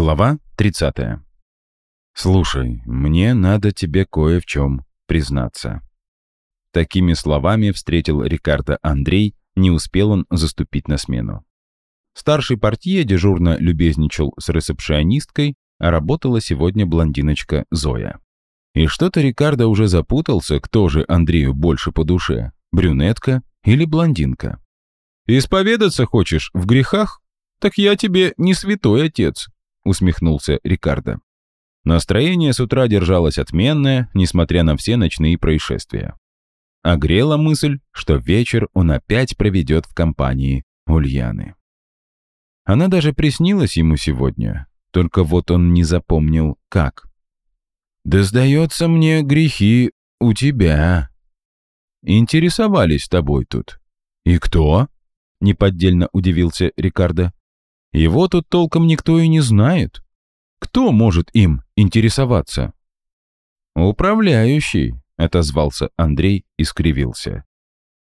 Глава 30. «Слушай, мне надо тебе кое в чем признаться». Такими словами встретил Рикардо Андрей, не успел он заступить на смену. Старший портье дежурно любезничал с ресепшионисткой, а работала сегодня блондиночка Зоя. И что-то Рикардо уже запутался, кто же Андрею больше по душе, брюнетка или блондинка. «Исповедаться хочешь в грехах? Так я тебе не святой отец», усмехнулся Рикардо. Настроение с утра держалось отменное, несмотря на все ночные происшествия. Огрела мысль, что вечер он опять проведет в компании Ульяны. Она даже приснилась ему сегодня, только вот он не запомнил, как. «Да сдается мне грехи у тебя. Интересовались тобой тут». «И кто?» — неподдельно удивился Рикардо. Его тут толком никто и не знает. Кто может им интересоваться? «Управляющий», — отозвался Андрей и скривился.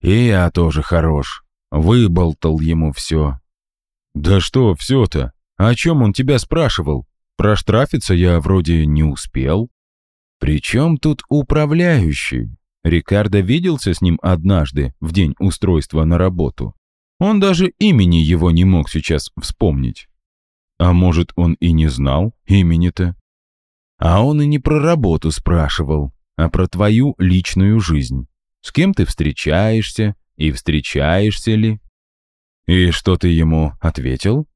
«И я тоже хорош. Выболтал ему все». «Да что все-то? О чем он тебя спрашивал? Проштрафиться я вроде не успел». «При чем тут управляющий?» Рикардо виделся с ним однажды в день устройства на работу. Он даже имени его не мог сейчас вспомнить. А может, он и не знал имени-то? А он и не про работу спрашивал, а про твою личную жизнь. С кем ты встречаешься и встречаешься ли? И что ты ему ответил?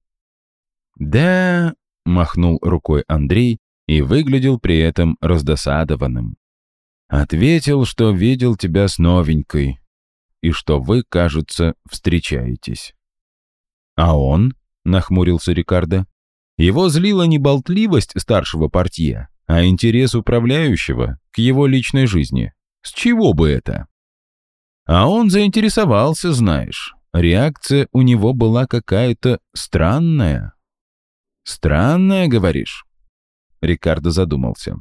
Да, махнул рукой Андрей и выглядел при этом раздосадованным. Ответил, что видел тебя с новенькой, и что вы, кажется, встречаетесь». «А он?» — нахмурился Рикардо. Его злила не болтливость старшего портье, а интерес управляющего к его личной жизни. С чего бы это? А он заинтересовался, знаешь. Реакция у него была какая-то странная. «Странная, говоришь?» Рикардо задумался.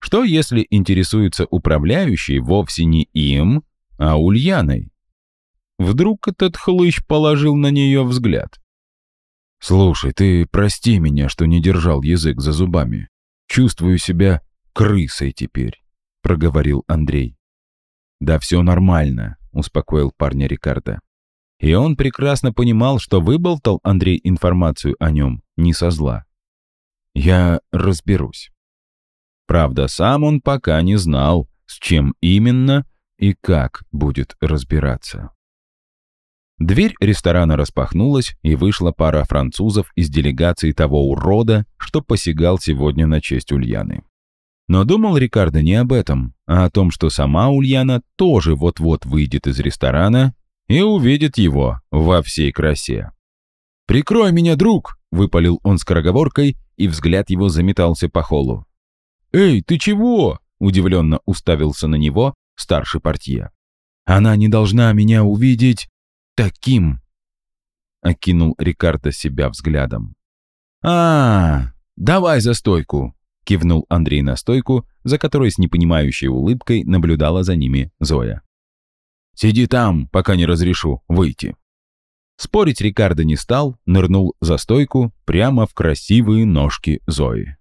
Что если интересуется управляющий вовсе не им, а Ульяной? Вдруг этот хлыщ положил на нее взгляд. «Слушай, ты прости меня, что не держал язык за зубами. Чувствую себя крысой теперь», — проговорил Андрей. «Да все нормально», — успокоил парня Рикардо. И он прекрасно понимал, что выболтал Андрей информацию о нем не со зла. «Я разберусь». Правда, сам он пока не знал, с чем именно и как будет разбираться. Дверь ресторана распахнулась, и вышла пара французов из делегации того урода, что посягал сегодня на честь Ульяны. Но думал Рикардо не об этом, а о том, что сама Ульяна тоже вот-вот выйдет из ресторана и увидит его во всей красе. «Прикрой меня, друг!» — выпалил он скороговоркой, и взгляд его заметался по холлу. «Эй, ты чего?» — удивленно уставился на него старший портье. «Она не должна меня увидеть таким?» Окинул Рикардо себя взглядом. а, давай за стойку!» Кивнул Андрей на стойку, за которой с непонимающей улыбкой наблюдала за ними Зоя. «Сиди там, пока не разрешу выйти». Спорить Рикардо не стал, нырнул за стойку прямо в красивые ножки Зои.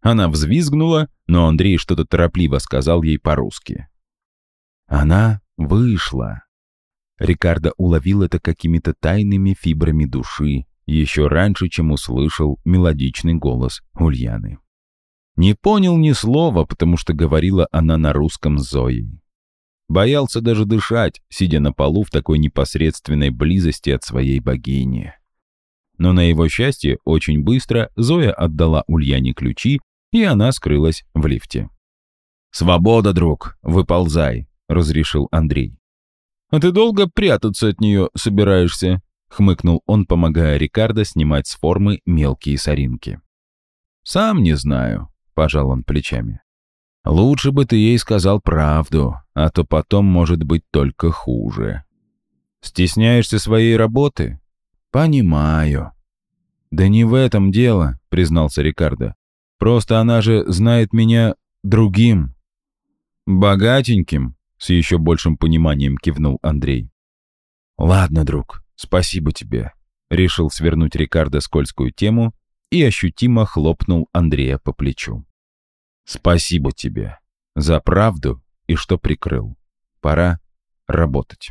Она взвизгнула, но Андрей что-то торопливо сказал ей по-русски. Она вышла. Рикардо уловил это какими-то тайными фибрами души еще раньше, чем услышал мелодичный голос Ульяны. Не понял ни слова, потому что говорила она на русском с Зоей. Боялся даже дышать, сидя на полу в такой непосредственной близости от своей богини. Но на его счастье очень быстро Зоя отдала Ульяне ключи, и она скрылась в лифте. «Свобода, друг, выползай», — разрешил Андрей. «А ты долго прятаться от нее собираешься?» — хмыкнул он, помогая Рикардо снимать с формы мелкие соринки. «Сам не знаю», — пожал он плечами. «Лучше бы ты ей сказал правду, а то потом может быть только хуже». «Стесняешься своей работы?» «Понимаю». «Да не в этом дело», — признался Рикардо. «Просто она же знает меня другим». «Богатеньким», с еще большим пониманием кивнул Андрей. «Ладно, друг, спасибо тебе», — решил свернуть Рикардо скользкую тему и ощутимо хлопнул Андрея по плечу. «Спасибо тебе за правду и что прикрыл. Пора работать».